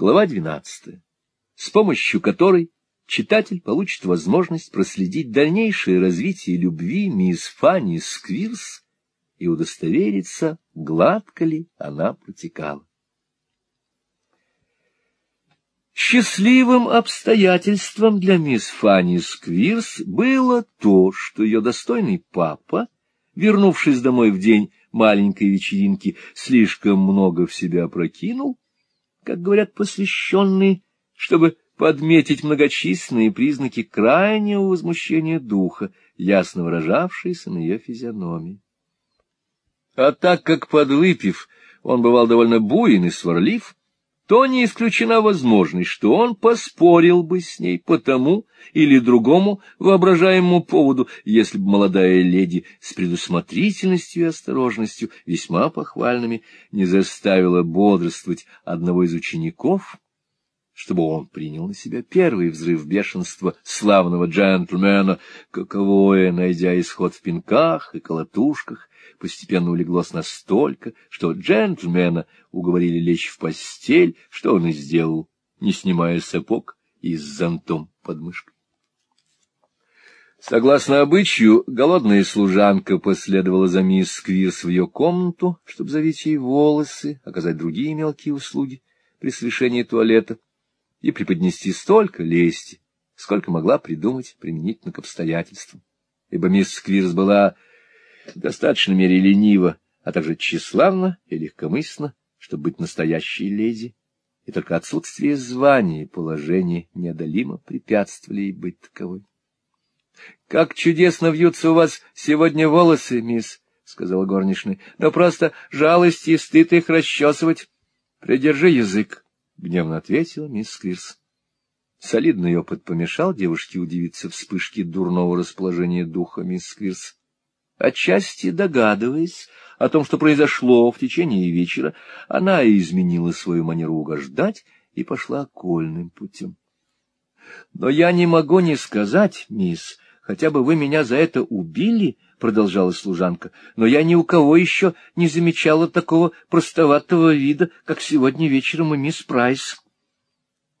Глава 12, с помощью которой читатель получит возможность проследить дальнейшее развитие любви мисс Фанни Сквирс и удостовериться, гладко ли она протекала. Счастливым обстоятельством для мисс Фанни Сквирс было то, что ее достойный папа, вернувшись домой в день маленькой вечеринки, слишком много в себя прокинул, как говорят посвященные, чтобы подметить многочисленные признаки крайнего возмущения духа, ясно выражавшиеся на ее физиономии. А так как, подвыпив, он бывал довольно буин и сварлив, то не исключена возможность, что он поспорил бы с ней по тому или другому воображаемому поводу, если бы молодая леди с предусмотрительностью и осторожностью, весьма похвальными, не заставила бодрствовать одного из учеников, чтобы он принял на себя первый взрыв бешенства славного джентльмена, каковое, найдя исход в пинках и колотушках, постепенно улеглось настолько, что джентльмена уговорили лечь в постель, что он и сделал, не снимая сапог и с зонтом под мышкой. Согласно обычаю, голодная служанка последовала за мисс Сквирс в ее комнату, чтобы завить ей волосы, оказать другие мелкие услуги при совершении туалета и преподнести столько лести, сколько могла придумать применительно к обстоятельствам, ибо мисс Сквирс была в достаточной мере ленива, а также тщеславна и легкомысленна, чтобы быть настоящей леди, и только отсутствие звания и положения неодолимо препятствовали ей быть таковой. — Как чудесно вьются у вас сегодня волосы, мисс, — сказала горничная, — но просто жалости и стыд их расчесывать. — Придержи язык, — гневно ответила мисс Сквирс. Солидный опыт помешал девушке удивиться вспышке дурного расположения духа мисс Сквирс. Отчасти догадываясь о том, что произошло в течение вечера, она изменила свою манеру угождать и пошла окольным путем. — Но я не могу не сказать, мисс, хотя бы вы меня за это убили, — продолжала служанка, — но я ни у кого еще не замечала такого простоватого вида, как сегодня вечером у мисс Прайс.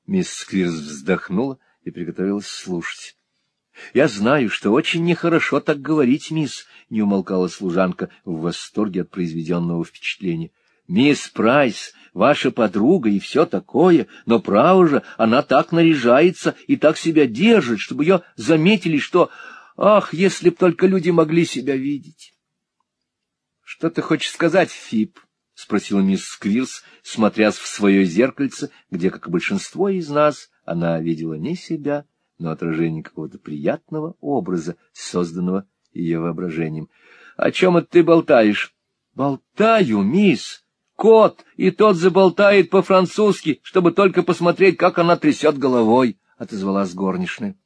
Мисс Сквирс вздохнула и приготовилась слушать. — Я знаю, что очень нехорошо так говорить, мисс, — не умолкала служанка в восторге от произведенного впечатления. — Мисс Прайс, ваша подруга и все такое, но, право же, она так наряжается и так себя держит, чтобы ее заметили, что... Ах, если б только люди могли себя видеть! — Что ты хочешь сказать, Фип? — спросила мисс Сквирс, смотрясь в свое зеркальце, где, как и большинство из нас, она видела не себя, но отражение какого-то приятного образа, созданного ее воображением. — О чем это ты болтаешь? — Болтаю, мисс. Кот, и тот заболтает по-французски, чтобы только посмотреть, как она трясет головой, — отозвалась горничная.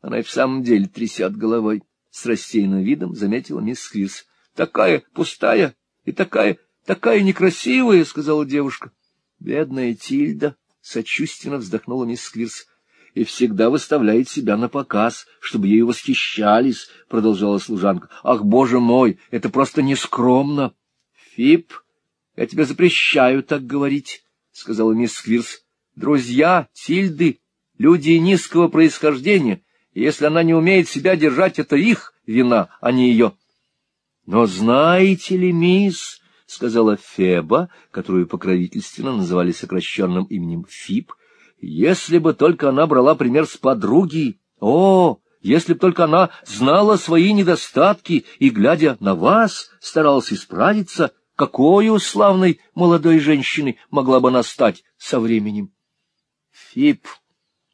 Она и в самом деле трясет головой, — с рассеянным видом заметила мисс Сквирс. — Такая пустая и такая, такая некрасивая, — сказала девушка. — Бедная Тильда, — сочувственно вздохнула мисс Сквирс и всегда выставляет себя на показ, чтобы ею восхищались, — продолжала служанка. — Ах, боже мой, это просто нескромно! — Фип, я тебе запрещаю так говорить, — сказала мисс Сквирс. — Друзья Тильды, люди низкого происхождения, если она не умеет себя держать, это их вина, а не ее. — Но знаете ли, мисс, — сказала Феба, которую покровительственно называли сокращенным именем Фип, если бы только она брала пример с подруги, о, если бы только она знала свои недостатки и, глядя на вас, старалась исправиться, какой славной молодой женщины могла бы она стать со временем? Фип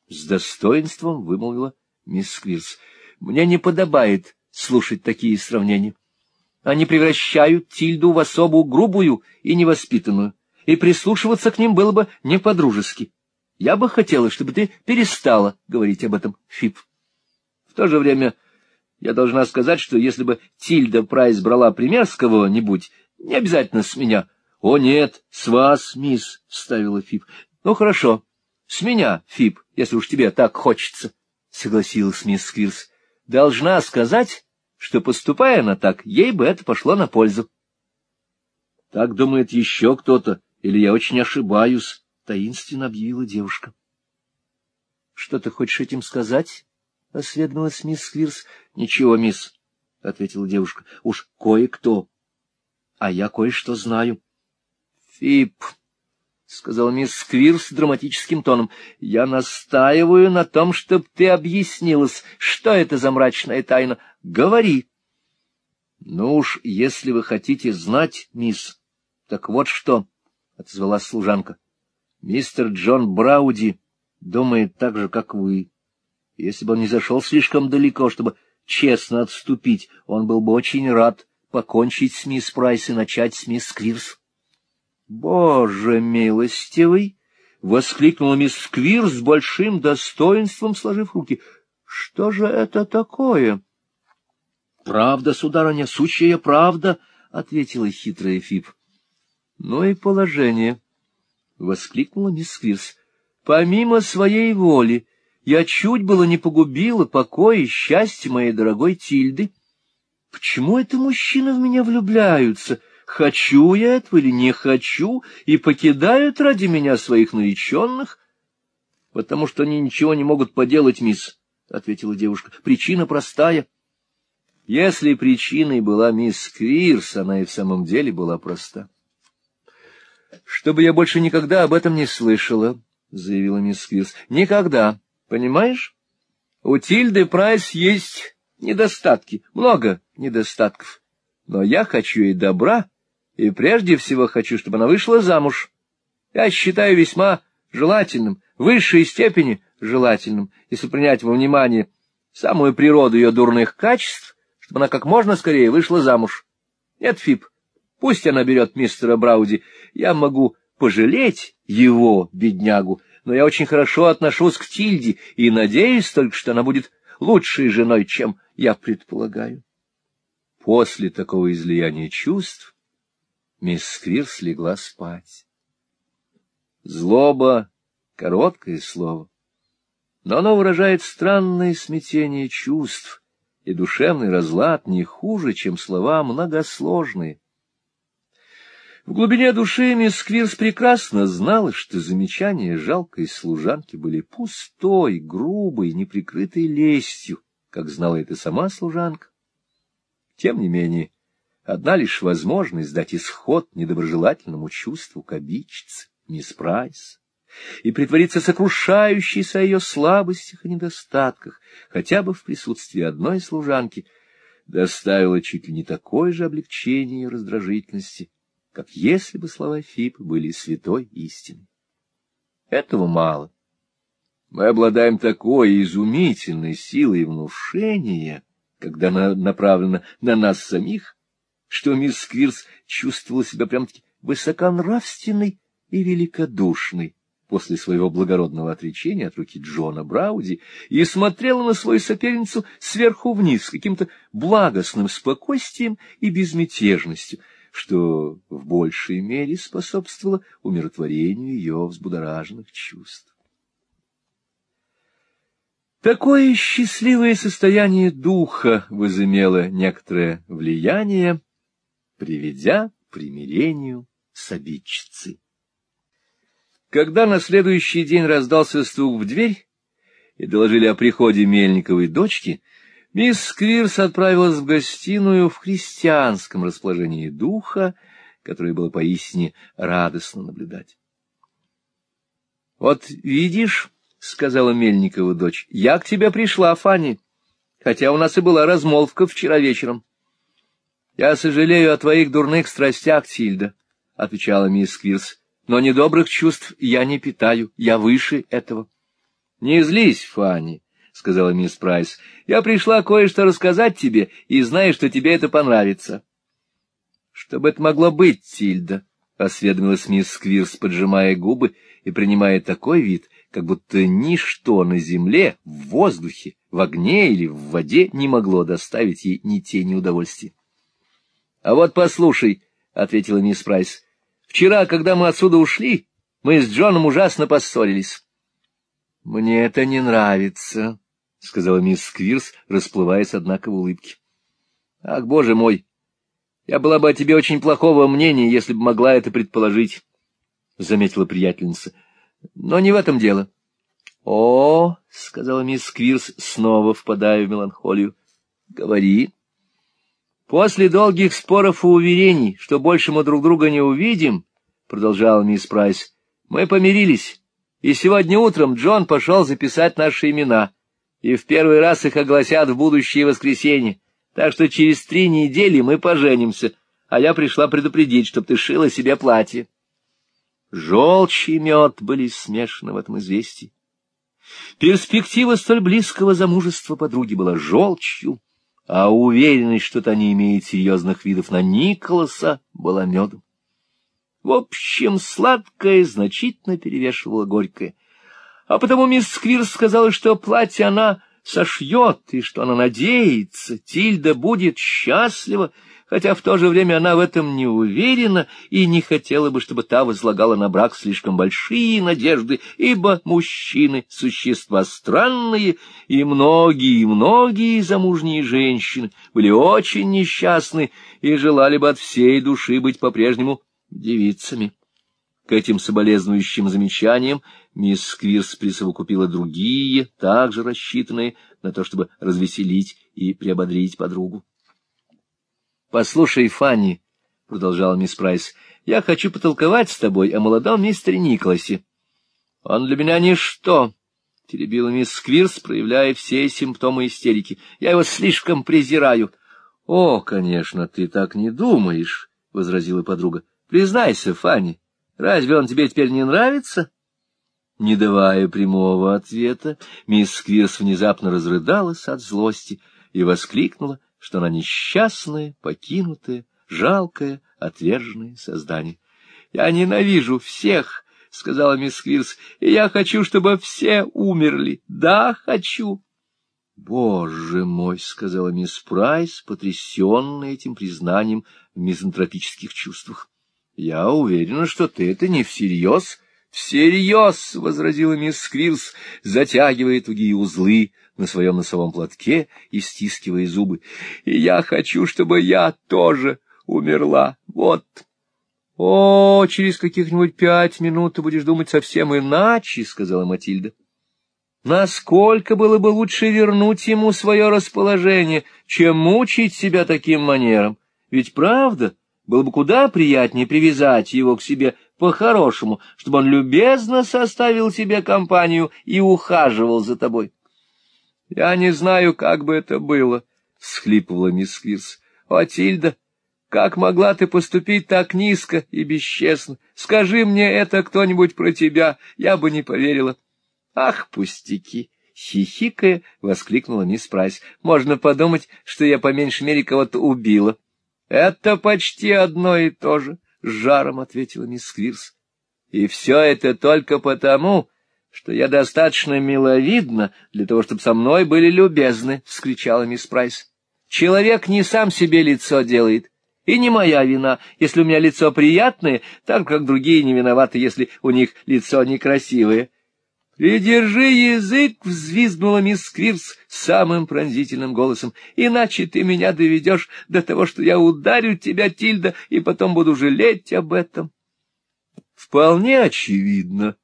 с достоинством вымолвила мисс Сквирс. Мне не подобает слушать такие сравнения. Они превращают Тильду в особу грубую и невоспитанную, и прислушиваться к ним было бы не по-дружески. Я бы хотела, чтобы ты перестала говорить об этом, Фип. В то же время я должна сказать, что если бы Тильда Прайс брала пример с кого-нибудь, не обязательно с меня. — О, нет, с вас, мисс, — вставила Фип. — Ну, хорошо, с меня, Фип, если уж тебе так хочется, — согласилась мисс Сквирс. — Должна сказать, что, поступая она так, ей бы это пошло на пользу. — Так думает еще кто-то, или я очень ошибаюсь, таинственно объявила девушка. — Что ты хочешь этим сказать? — осведомилась мисс Сквирс. — Ничего, мисс, — ответила девушка. — Уж кое-кто. А я кое-что знаю. — Фип, — сказал мисс Сквирс драматическим тоном, — я настаиваю на том, чтобы ты объяснилась, что это за мрачная тайна. Говори. — Ну уж, если вы хотите знать, мисс, так вот что, — отозвалась служанка. — Мистер Джон Брауди думает так же, как вы. Если бы он не зашел слишком далеко, чтобы честно отступить, он был бы очень рад покончить с мисс Прайс и начать с мисс Сквирс. — Боже милостивый! — воскликнула мисс Сквирс с большим достоинством, сложив руки. — Что же это такое? — Правда, сударыня, сущая правда, — ответила хитрая Фип. — Ну и положение, — воскликнула мисс Сквирс. — Помимо своей воли я чуть было не погубила покой и счастье моей дорогой Тильды. Почему это мужчины в меня влюбляются? — хочу я этого или не хочу, и покидают ради меня своих нареченных, — потому что они ничего не могут поделать, мисс, — ответила девушка. — Причина простая. Если причиной была мисс Квирс, она и в самом деле была проста. — Чтобы я больше никогда об этом не слышала, — заявила мисс Квирс. — Никогда, понимаешь? У Тильды Прайс есть недостатки, много недостатков. Но я хочу ей добра, и прежде всего хочу, чтобы она вышла замуж. Я считаю весьма желательным, в высшей степени желательным, если принять во внимание самую природу ее дурных качеств, чтобы она как можно скорее вышла замуж. Нет, Фип, пусть она берет мистера Брауди, я могу пожалеть его, беднягу, но я очень хорошо отношусь к Тильде и надеюсь только, что она будет лучшей женой, чем я предполагаю. После такого излияния чувств Мисс Сквирс легла спать. Злоба — короткое слово, но оно выражает странное смятение чувств, и душевный разлад не хуже, чем слова многосложные. В глубине души мисс Сквирс прекрасно знала, что замечания жалкой служанки были пустой, грубой, неприкрытой лестью, как знала это сама служанка. Тем не менее, Одна лишь возможность дать исход недоброжелательному чувству к обидчице, мисс Прайс, и притвориться сокрушающейся о ее слабостях и недостатках, хотя бы в присутствии одной служанки, доставила чуть ли не такое же облегчение и раздражительности, как если бы слова Фип были святой истиной. Этого мало. Мы обладаем такой изумительной силой внушения, когда она направлена на нас самих, что мисс Сквирс чувствовала себя прям-таки высоконравственной и великодушной после своего благородного отречения от руки Джона Брауди и смотрела на свою соперницу сверху вниз с каким-то благостным спокойствием и безмятежностью, что в большей мере способствовало умиротворению ее взбудораженных чувств. Такое счастливое состояние духа возымело некоторое влияние приведя примирению с обидчицей. Когда на следующий день раздался стук в дверь и доложили о приходе Мельниковой дочки, мисс Сквирс отправилась в гостиную в христианском расположении духа, которое было поистине радостно наблюдать. — Вот видишь, — сказала Мельникова дочь, — я к тебе пришла, Фанни, хотя у нас и была размолвка вчера вечером. — Я сожалею о твоих дурных страстях, Тильда, — отвечала мисс Квирс, — но недобрых чувств я не питаю, я выше этого. — Не злись, Фанни, — сказала мисс Прайс, — я пришла кое-что рассказать тебе и знаю, что тебе это понравится. — Что бы это могло быть, Тильда? — осведомилась мисс Сквирс, поджимая губы и принимая такой вид, как будто ничто на земле, в воздухе, в огне или в воде не могло доставить ей ни тени удовольствия. — А вот послушай, — ответила мисс Прайс, — вчера, когда мы отсюда ушли, мы с Джоном ужасно поссорились. — Мне это не нравится, — сказала мисс Сквирс, расплываясь, однако, в улыбке. — Ах, боже мой! Я была бы о тебе очень плохого мнения, если бы могла это предположить, — заметила приятельница. Но не в этом дело. — О, — сказала мисс Квирс, снова впадая в меланхолию, — говори. После долгих споров и уверений, что больше мы друг друга не увидим, — продолжала мисс Прайс, — мы помирились, и сегодня утром Джон пошел записать наши имена, и в первый раз их огласят в будущее воскресенье, так что через три недели мы поженимся, а я пришла предупредить, чтоб ты шила себе платье. Желчь и мед были смешаны в этом известии. Перспектива столь близкого замужества подруги была желчью, а уверенность, что-то не имеет серьезных видов на Николаса, была медом. В общем, сладкое значительно перевешивало горькое. А потому мисс Сквирс сказала, что платье она сошьет, и что она надеется, Тильда будет счастлива, хотя в то же время она в этом не уверена и не хотела бы, чтобы та возлагала на брак слишком большие надежды, ибо мужчины — существа странные, и многие-многие замужние женщины были очень несчастны и желали бы от всей души быть по-прежнему девицами. К этим соболезнующим замечаниям мисс Сквирс присовокупила другие, также рассчитанные на то, чтобы развеселить и приободрить подругу. — Послушай, Фанни, — продолжала мисс Прайс, — я хочу потолковать с тобой о молодом мистере Николасе. — Он для меня ничто, — теребила мисс Сквирс, проявляя все симптомы истерики. — Я его слишком презираю. — О, конечно, ты так не думаешь, — возразила подруга. — Признайся, Фанни, разве он тебе теперь не нравится? Не давая прямого ответа, мисс Сквирс внезапно разрыдалась от злости и воскликнула, что она несчастное, покинутое, жалкое, отверженное создание. — Я ненавижу всех, — сказала мисс Квирс, — и я хочу, чтобы все умерли. Да, хочу. — Боже мой, — сказала мисс Прайс, потрясенная этим признанием в мизантропических чувствах. — Я уверена, что ты это не всерьез. — Всерьез, — возразила мисс Сквирс, затягивая тугие узлы на своем носовом платке и стискивая зубы. — И я хочу, чтобы я тоже умерла. Вот. — О, через каких-нибудь пять минут ты будешь думать совсем иначе, — сказала Матильда. — Насколько было бы лучше вернуть ему свое расположение, чем мучить себя таким манером? Ведь правда, было бы куда приятнее привязать его к себе по-хорошему, чтобы он любезно составил тебе компанию и ухаживал за тобой. — Я не знаю, как бы это было, — схлипывала мисс Квирс. — О, Тильда, как могла ты поступить так низко и бесчестно? Скажи мне это кто-нибудь про тебя, я бы не поверила. — Ах, пустяки! — хихикая, воскликнула мисс Прайс. — Можно подумать, что я по меньшей мере кого-то убила. — Это почти одно и то же, — с жаром ответила мисс Квирс. — И все это только потому, что я достаточно миловидна для того, чтобы со мной были любезны, — вскричала мисс Прайс. — Человек не сам себе лицо делает, и не моя вина, если у меня лицо приятное, так как другие не виноваты, если у них лицо некрасивое. — Придержи язык, — взвизгнула мисс Квирс самым пронзительным голосом, — иначе ты меня доведешь до того, что я ударю тебя, Тильда, и потом буду жалеть об этом. Вполне очевидно,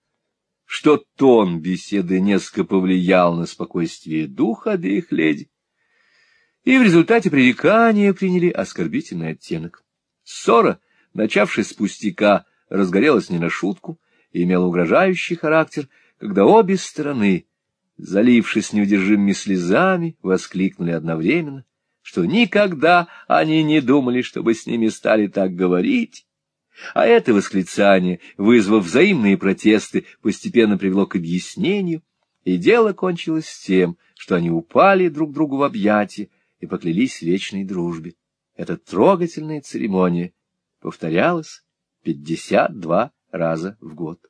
что тон беседы несколько повлиял на спокойствие духа обеих леди, и в результате пререкания приняли оскорбительный оттенок. Ссора, начавшись с пустяка, разгорелась не на шутку и имела угрожающий характер, когда обе стороны, залившись неудержимыми слезами, воскликнули одновременно, что никогда они не думали, чтобы с ними стали так говорить, а это восклицание, вызвав взаимные протесты, постепенно привело к объяснению, и дело кончилось тем, что они упали друг другу в объятия и поклялись вечной дружбе. Эта трогательная церемония повторялась пятьдесят два раза в год.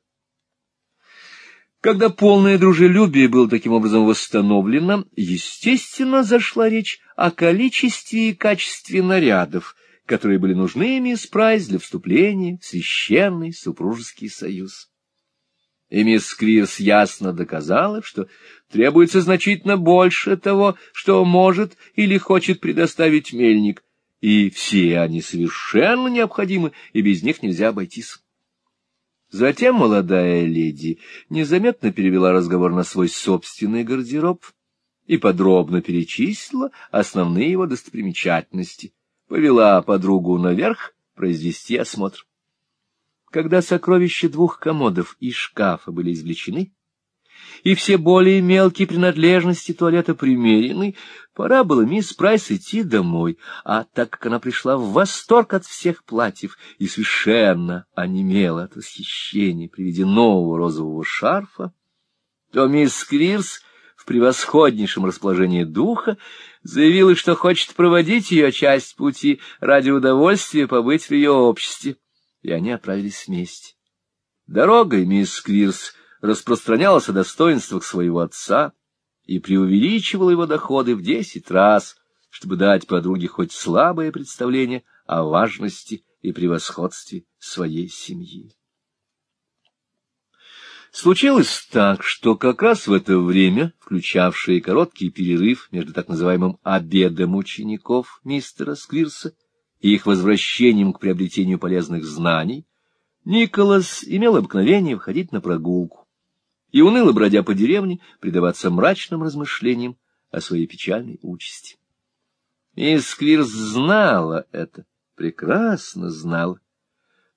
Когда полное дружелюбие было таким образом восстановлено, естественно, зашла речь о количестве и качестве нарядов, которые были нужны мисс Прайс для вступления в священный супружеский союз. И мисс Квирс ясно доказала, что требуется значительно больше того, что может или хочет предоставить мельник, и все они совершенно необходимы, и без них нельзя обойтись. Затем молодая леди незаметно перевела разговор на свой собственный гардероб и подробно перечислила основные его достопримечательности, повела подругу наверх произвести осмотр. Когда сокровища двух комодов и шкафа были извлечены, и все более мелкие принадлежности туалета примерены, пора было мисс Прайс идти домой, а так как она пришла в восторг от всех платьев и совершенно онемела от восхищения при виде нового розового шарфа, то мисс Квирс в превосходнейшем расположении духа заявила, что хочет проводить ее часть пути ради удовольствия побыть в ее обществе, и они отправились вместе. Дорогой мисс Квирс распространялась о достоинствах своего отца и преувеличивала его доходы в десять раз, чтобы дать подруге хоть слабое представление о важности и превосходстве своей семьи. Случилось так, что как раз в это время, включавшее короткий перерыв между так называемым «обедом учеников» мистера Сквирса и их возвращением к приобретению полезных знаний, Николас имел обыкновение входить на прогулку и, уныло бродя по деревне, предаваться мрачным размышлениям о своей печальной участи. Мисс Квирс знала это, прекрасно знала,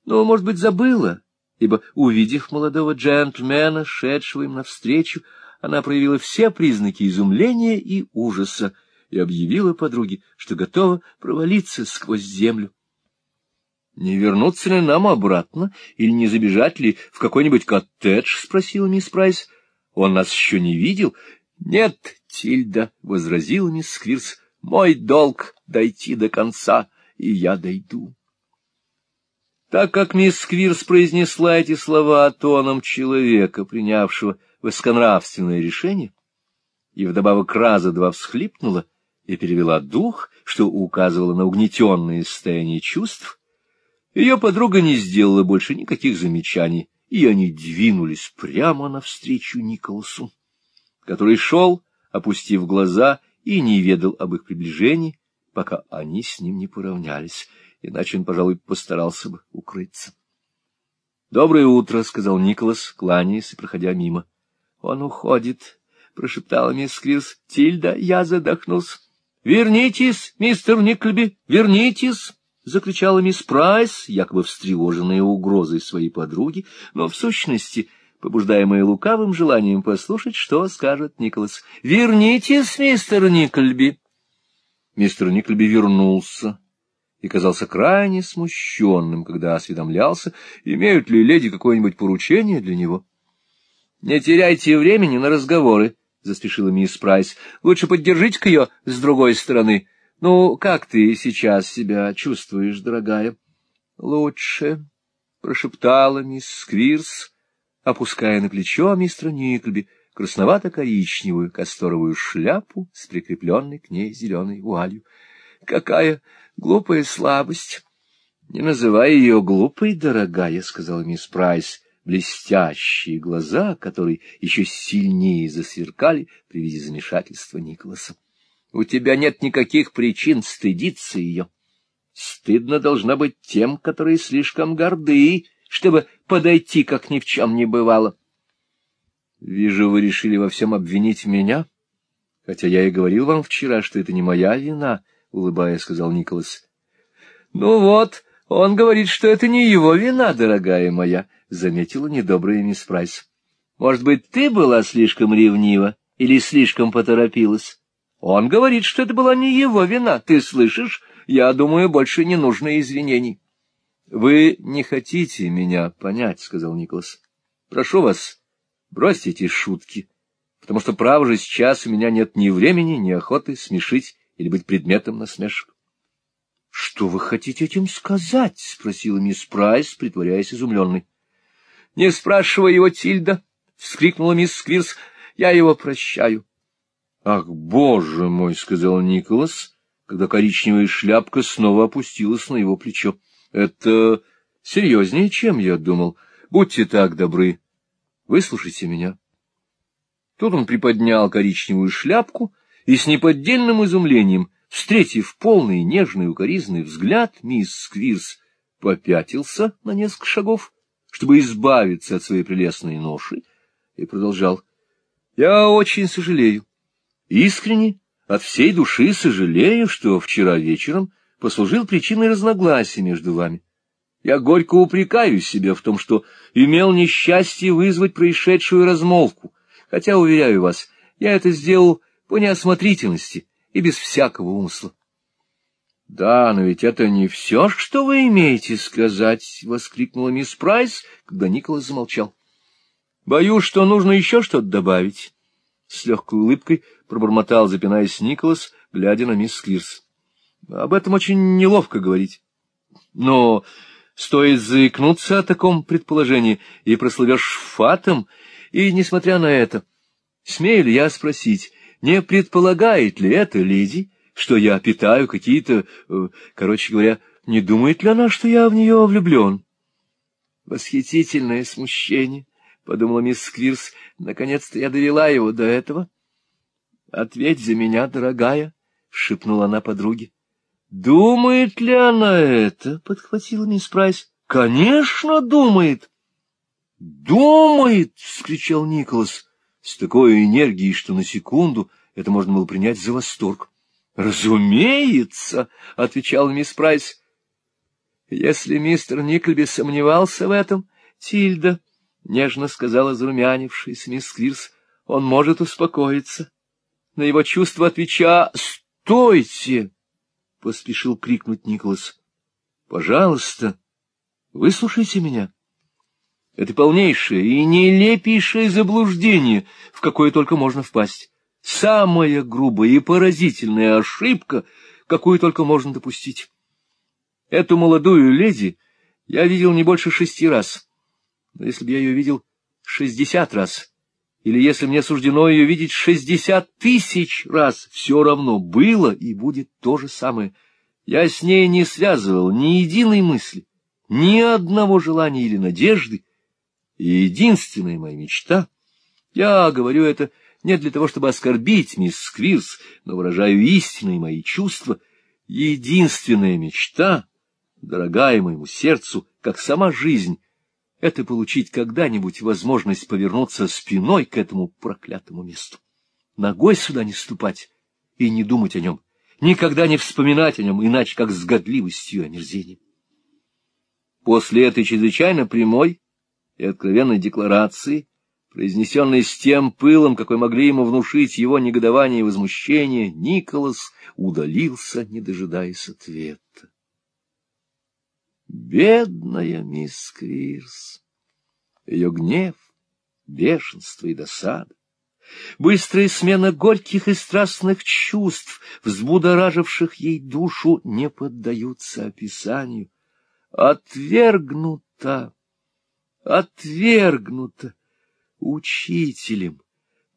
но, может быть, забыла, ибо, увидев молодого джентльмена, шедшего им навстречу, она проявила все признаки изумления и ужаса и объявила подруге, что готова провалиться сквозь землю. Не вернуться ли нам обратно, или не забежать ли в какой-нибудь коттедж? — спросила мисс Прайс. — Он нас еще не видел. — Нет, Тильда, — возразила мисс Сквирс, — мой долг — дойти до конца, и я дойду. Так как мисс Сквирс произнесла эти слова тоном человека, принявшего высоконравственное решение, и вдобавок раза два всхлипнула и перевела дух, что указывало на угнетенное состояние чувств, ее подруга не сделала больше никаких замечаний, и они двинулись прямо навстречу Николасу, который шел, опустив глаза, и не ведал об их приближении, пока они с ним не поравнялись, иначе он, пожалуй, постарался бы укрыться. — Доброе утро, — сказал Николас, кланяясь и проходя мимо. — Он уходит, — прошептала мисс Квирс. — Тильда, я задохнулся. — Вернитесь, мистер Никльби, вернитесь! — закричала мисс Прайс, якобы встревоженная угрозой своей подруги, но в сущности, побуждаемая лукавым желанием послушать, что скажет Николас. — Вернитесь, мистер Никльби! Мистер Никльби вернулся и казался крайне смущенным, когда осведомлялся, имеют ли леди какое-нибудь поручение для него. — Не теряйте времени на разговоры, — заспешила мисс Прайс. — Лучше поддержите-ка ее с другой стороны. — ну, как ты сейчас себя чувствуешь, дорогая? — Лучше, — прошептала мисс Сквирс, опуская на плечо мистера Никльби красновато-коричневую касторовую шляпу с прикрепленной к ней зеленой вуалью. — Какая глупая слабость! — Не называй ее глупой, дорогая, — сказала мисс Прайс, блестящие глаза, которые еще сильнее засверкали при виде замешательства Николаса. У тебя нет никаких причин стыдиться ее. Стыдно должна быть тем, которые слишком горды, чтобы подойти, как ни в чем не бывало. Вижу, вы решили во всем обвинить меня, хотя я и говорил вам вчера, что это не моя вина, — улыбаясь, сказал Николас. — Ну вот, он говорит, что это не его вина, дорогая моя, — заметила недобрая мисс Прайс. — Может быть, ты была слишком ревнива или слишком поторопилась? Он говорит, что это была не его вина. Ты слышишь? Я думаю, больше не нужно извинений. — Вы не хотите меня понять, — сказал Николас. — Прошу вас, бросьте эти шутки, потому что, право же, сейчас у меня нет ни времени, ни охоты смешить или быть предметом насмешек. — Что вы хотите этим сказать? — спросила мисс Прайс, притворяясь изумленной. — Не спрашивай его, Тильда! — вскрикнула мисс Сквирс. — Я его прощаю. Ах, боже мой, — сказал Николас, когда коричневая шляпка снова опустилась на его плечо. — Это серьезнее, чем я думал. Будьте так добры. Выслушайте меня. Тут он приподнял коричневую шляпку и с неподдельным изумлением, встретив полный нежный укоризный взгляд, мисс Сквирс попятился на несколько шагов, чтобы избавиться от своей прелестной ноши, и продолжал. — Я очень сожалею, искренне, от всей души сожалею, что вчера вечером послужил причиной разногласий между вами. Я горько упрекаю себя в том, что имел несчастье вызвать происшедшую размолвку, хотя, уверяю вас, я это сделал по неосмотрительности и без всякого умысла. — Да, но ведь это не все, что вы имеете сказать, — воскликнула мисс Прайс, когда Николас замолчал. — Боюсь, что нужно еще что-то добавить. С легкой улыбкой пробормотал, запинаясь Николас, глядя на мисс Клирс. — Об этом очень неловко говорить. Но стоит заикнуться о таком предположении, и прослывешь фатом, и, несмотря на это, смею ли я спросить, не предполагает ли это леди, что я питаю какие-то... Э, короче говоря, не думает ли она, что я в нее влюблен? Восхитительное смущение, — подумала мисс Сквирс. Наконец-то я довела его до этого. — Ответь за меня, дорогая, — шепнула она подруге. — Думает ли она это? — подхватила мисс Прайс. — Конечно, думает. — Думает! — вскричал Николас с такой энергией, что на секунду это можно было принять за восторг. — Разумеется, — отвечала мисс Прайс. — Если мистер Никльби сомневался в этом, Тильда, — нежно сказала зарумянившись мисс Сквирс, — он может успокоиться. На его чувство отвеча «Стойте!» — поспешил крикнуть Николас. — Пожалуйста, выслушайте меня. Это полнейшее и нелепейшее заблуждение, в какое только можно впасть самая грубая и поразительная ошибка, какую только можно допустить. Эту молодую леди я видел не больше шести раз. Но если бы я ее видел шестьдесят раз, или если мне суждено ее видеть шестьдесят тысяч раз, все равно было и будет то же самое. Я с ней не связывал ни единой мысли, ни одного желания или надежды. И единственная моя мечта, я говорю это не для того, чтобы оскорбить мисс Сквирс, но выражаю истинные мои чувства. Единственная мечта, дорогая моему сердцу, как сама жизнь, это получить когда-нибудь возможность повернуться спиной к этому проклятому месту. Ногой сюда не ступать и не думать о нем, никогда не вспоминать о нем, иначе как с годливостью и омерзением. После этой чрезвычайно прямой и откровенной декларации произнесенный с тем пылом, какой могли ему внушить его негодование и возмущение, Николас удалился, не дожидаясь ответа. Бедная мисс Квирс! Ее гнев, бешенство и досада, быстрая смена горьких и страстных чувств, взбудораживших ей душу, не поддаются описанию. Отвергнута! Отвергнута! учителем,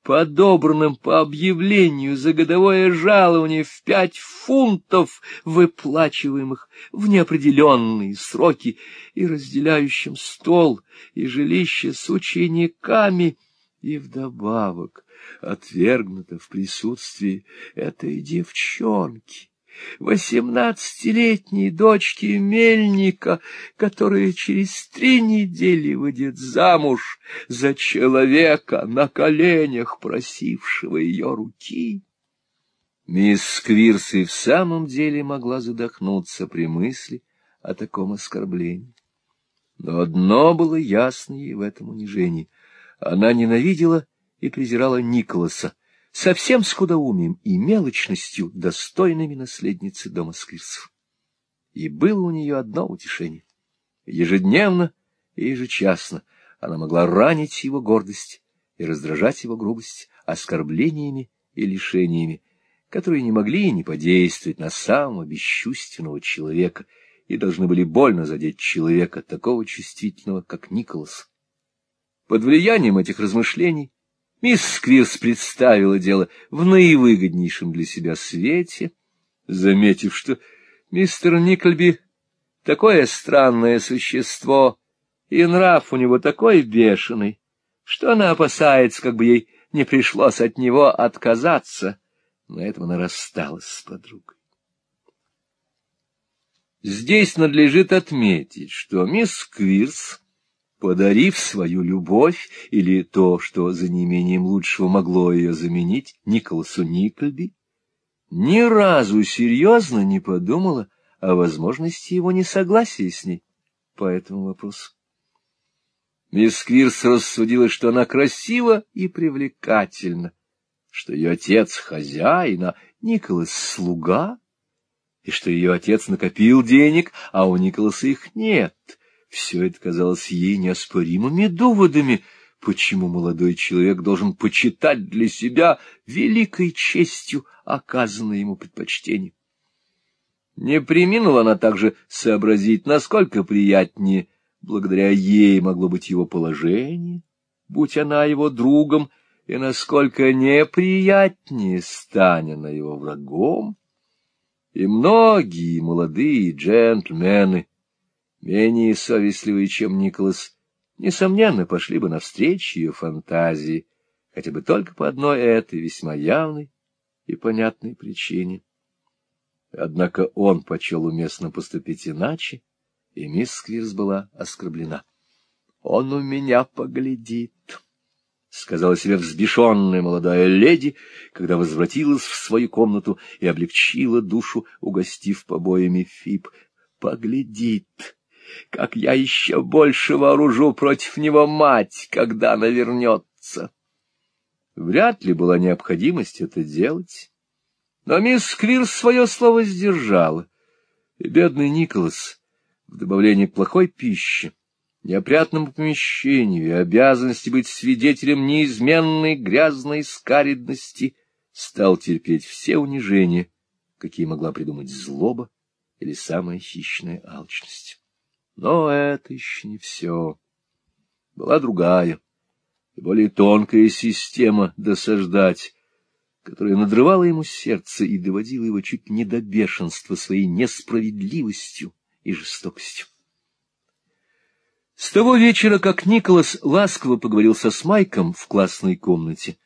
подобранным по объявлению за годовое жалование в пять фунтов, выплачиваемых в неопределенные сроки, и разделяющим стол и жилище с учениками, и вдобавок отвергнуто в присутствии этой девчонки восемнадцатилетней дочки мельника, которая через три недели выйдет замуж за человека на коленях, просившего ее руки. Мисс Сквирс и в самом деле могла задохнуться при мысли о таком оскорблении. Но одно было ясно ей в этом унижении. Она ненавидела и презирала Николаса, совсем скудоумием и мелочностью, достойными наследницы дома Сквирсов. И было у нее одно утешение. Ежедневно и ежечасно она могла ранить его гордость и раздражать его грубость оскорблениями и лишениями, которые не могли не подействовать на самого бесчувственного человека и должны были больно задеть человека, такого чувствительного, как Николас. Под влиянием этих размышлений Мисс Сквирс представила дело в наивыгоднейшем для себя свете, заметив, что мистер Никольби — такое странное существо, и нрав у него такой бешеный, что она опасается, как бы ей не пришлось от него отказаться. На этом она рассталась с подругой. Здесь надлежит отметить, что мисс Квирс подарив свою любовь или то, что за неимением лучшего могло ее заменить, Николасу Никольби, ни разу серьезно не подумала о возможности его несогласия с ней по этому вопросу. Мисс Квирс рассудила, что она красива и привлекательна, что ее отец — хозяин, а Николас — слуга, и что ее отец накопил денег, а у Николаса их нет. Все это казалось ей неоспоримыми доводами, почему молодой человек должен почитать для себя великой честью оказанное ему предпочтение. Не приминула она также сообразить, насколько приятнее — благодаря ей могло быть его положение, будь она его другом, и насколько неприятнее станет она его врагом. И многие молодые джентльмены, менее совестливые, чем Николас, несомненно, пошли бы навстречу ее фантазии, хотя бы только по одной этой весьма явной и понятной причине. Однако он почел уместно поступить иначе, и мисс Сквирс была оскорблена. — Он у меня поглядит, — сказала себе взбешенная молодая леди, когда возвратилась в свою комнату и облегчила душу, угостив побоями Фип. — Поглядит, как я еще больше вооружу против него мать, когда она вернется. Вряд ли была необходимость это делать. Но мисс Квирс свое слово сдержала. И бедный Николас в добавлении к плохой пище, неопрятному помещению и обязанности быть свидетелем неизменной грязной скаридности, стал терпеть все унижения, какие могла придумать злоба или самая хищная алчность. Но это еще не все. Была другая более тонкая система досаждать, которая надрывала ему сердце и доводила его чуть не до бешенства своей несправедливостью и жестокостью. С того вечера, как Николас ласково поговорил со Смайком в классной комнате,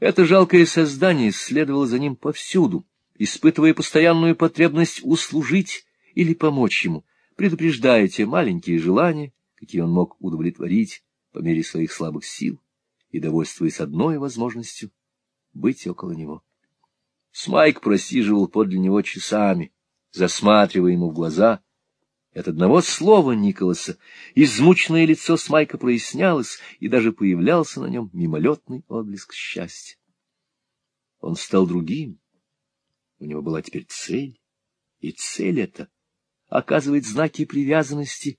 это жалкое создание следовало за ним повсюду, испытывая постоянную потребность услужить или помочь ему, предупреждая те маленькие желания, какие он мог удовлетворить по мере своих слабых сил и довольствуясь одной возможностью — быть около него. Смайк просиживал подле него часами, засматривая ему в глаза — от одного слова Николаса измученное лицо Смайка прояснялось, и даже появлялся на нем мимолетный отблеск счастья. Он стал другим. У него была теперь цель, и цель эта оказывает знаки привязанности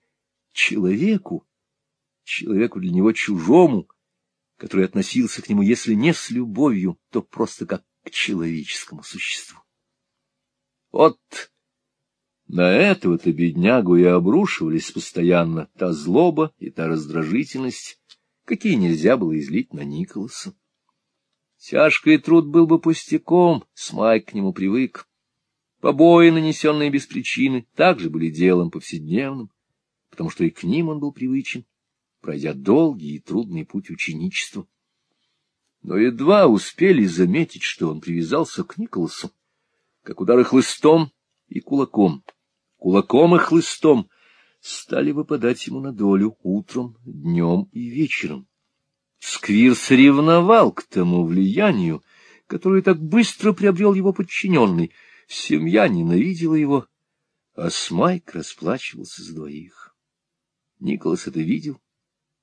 человеку, человеку для него чужому, который относился к нему, если не с любовью, то просто как к человеческому существу. Вот на этого-то беднягу и обрушивались постоянно та злоба и та раздражительность, какие нельзя было излить на Николаса. Тяжкий труд был бы пустяком, Смайк к нему привык. Побои, нанесенные без причины, также были делом повседневным, потому что и к ним он был привычен, пройдя долгий и трудный путь ученичества. Но едва успели заметить, что он привязался к Николасу, как удары хлыстом и кулаком — кулаком и хлыстом, стали выпадать ему на долю утром, днем и вечером. Сквирс ревновал к тому влиянию, которое так быстро приобрел его подчиненный. Семья ненавидела его, а Смайк расплачивался за двоих. Николас это видел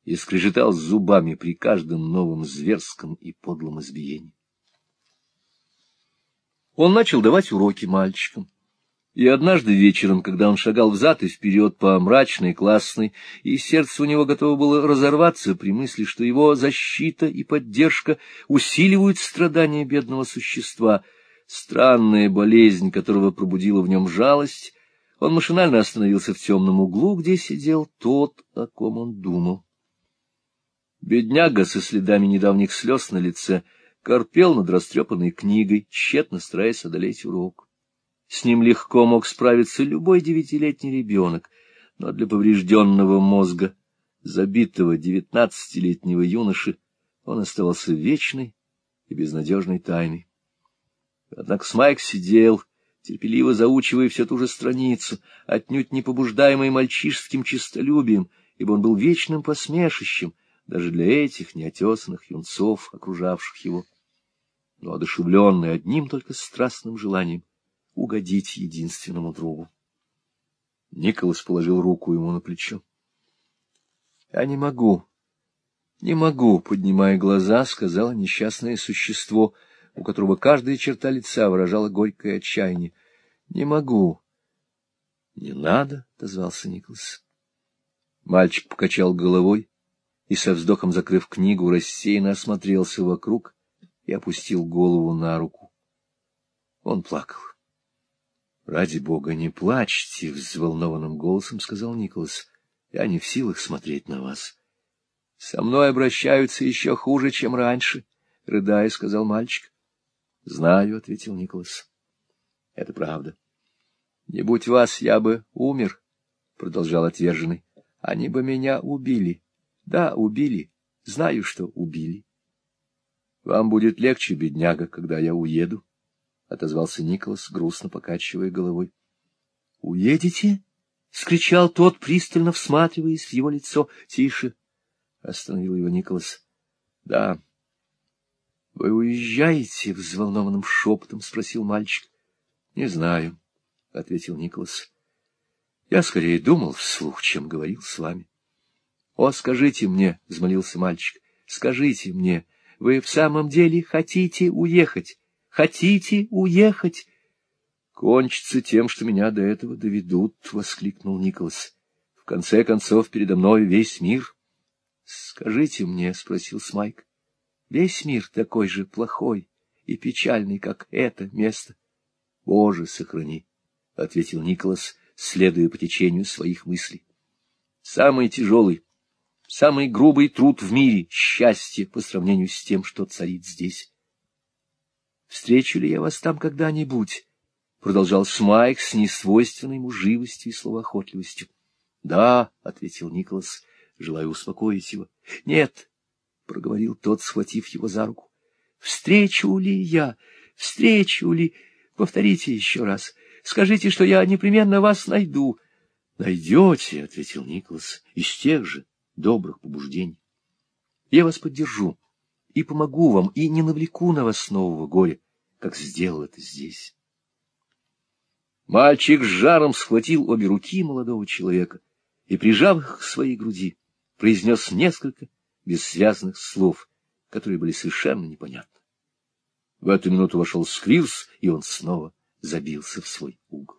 и скрежетал зубами при каждом новом зверском и подлом избиении. Он начал давать уроки мальчикам. И однажды вечером, когда он шагал взад и вперед по мрачной классной, и сердце у него готово было разорваться при мысли, что его защита и поддержка усиливают страдания бедного существа, странная болезнь которого пробудила в нем жалость, он машинально остановился в темном углу, где сидел тот, о ком он думал. Бедняга со следами недавних слез на лице корпел над растрепанной книгой, тщетно стараясь одолеть урок. С ним легко мог справиться любой девятилетний ребенок, но для поврежденного мозга, забитого девятнадцатилетнего юноши, он оставался вечной и безнадежной тайной. Однако Смайк сидел, терпеливо заучивая всю ту же страницу, отнюдь не побуждаемый мальчишеским честолюбием, ибо он был вечным посмешищем даже для этих неотесанных юнцов, окружавших его, но одушевленный одним только страстным желанием угодить единственному другу. Николас положил руку ему на плечо. — Я не могу, не могу, — поднимая глаза, сказала несчастное существо, у которого каждая черта лица выражала горькое отчаяние. — Не могу. — Не надо, — отозвался Николас. Мальчик покачал головой и, со вздохом закрыв книгу, рассеянно осмотрелся вокруг и опустил голову на руку. Он плакал. — Ради бога, не плачьте, — взволнованным голосом сказал Николас. — Я не в силах смотреть на вас. — Со мной обращаются еще хуже, чем раньше, — рыдая, сказал мальчик. — Знаю, — ответил Николас. — Это правда. — Не будь вас, я бы умер, — продолжал отверженный. — Они бы меня убили. Да, убили. Знаю, что убили. — Вам будет легче, бедняга, когда я уеду, — отозвался Николас, грустно покачивая головой. — Уедете? — скричал тот, пристально всматриваясь в его лицо. — Тише! — остановил его Николас. — Да. — Вы уезжаете? — взволнованным шепотом спросил мальчик. — Не знаю, — ответил Николас. — Я скорее думал вслух, чем говорил с вами. — О, скажите мне, — взмолился мальчик, — скажите мне, — вы в самом деле хотите уехать? Хотите уехать? — Кончится тем, что меня до этого доведут, — воскликнул Николас. — В конце концов, передо мной весь мир. — Скажите мне, — спросил Смайк, — весь мир такой же плохой и печальный, как это место? — Боже, сохрани, — ответил Николас, следуя по течению своих мыслей. — Самый тяжелый самый грубый труд в мире — счастье по сравнению с тем, что царит здесь. «Встречу ли я вас там когда-нибудь?» — продолжал Смайк с несвойственной ему живостью и словоохотливостью. «Да», — ответил Николас, желая успокоить его. «Нет», — проговорил тот, схватив его за руку. «Встречу ли я? Встречу ли? Повторите еще раз. Скажите, что я непременно вас найду». «Найдете», — ответил Николас, — «из тех же добрых побуждений. Я вас поддержу и помогу вам, и не навлеку на вас нового горя, как сделал это здесь. Мальчик с жаром схватил обе руки молодого человека и, прижав их к своей груди, произнес несколько бессвязных слов, которые были совершенно непонятны. В эту минуту вошел Сквирс, и он снова забился в свой угол.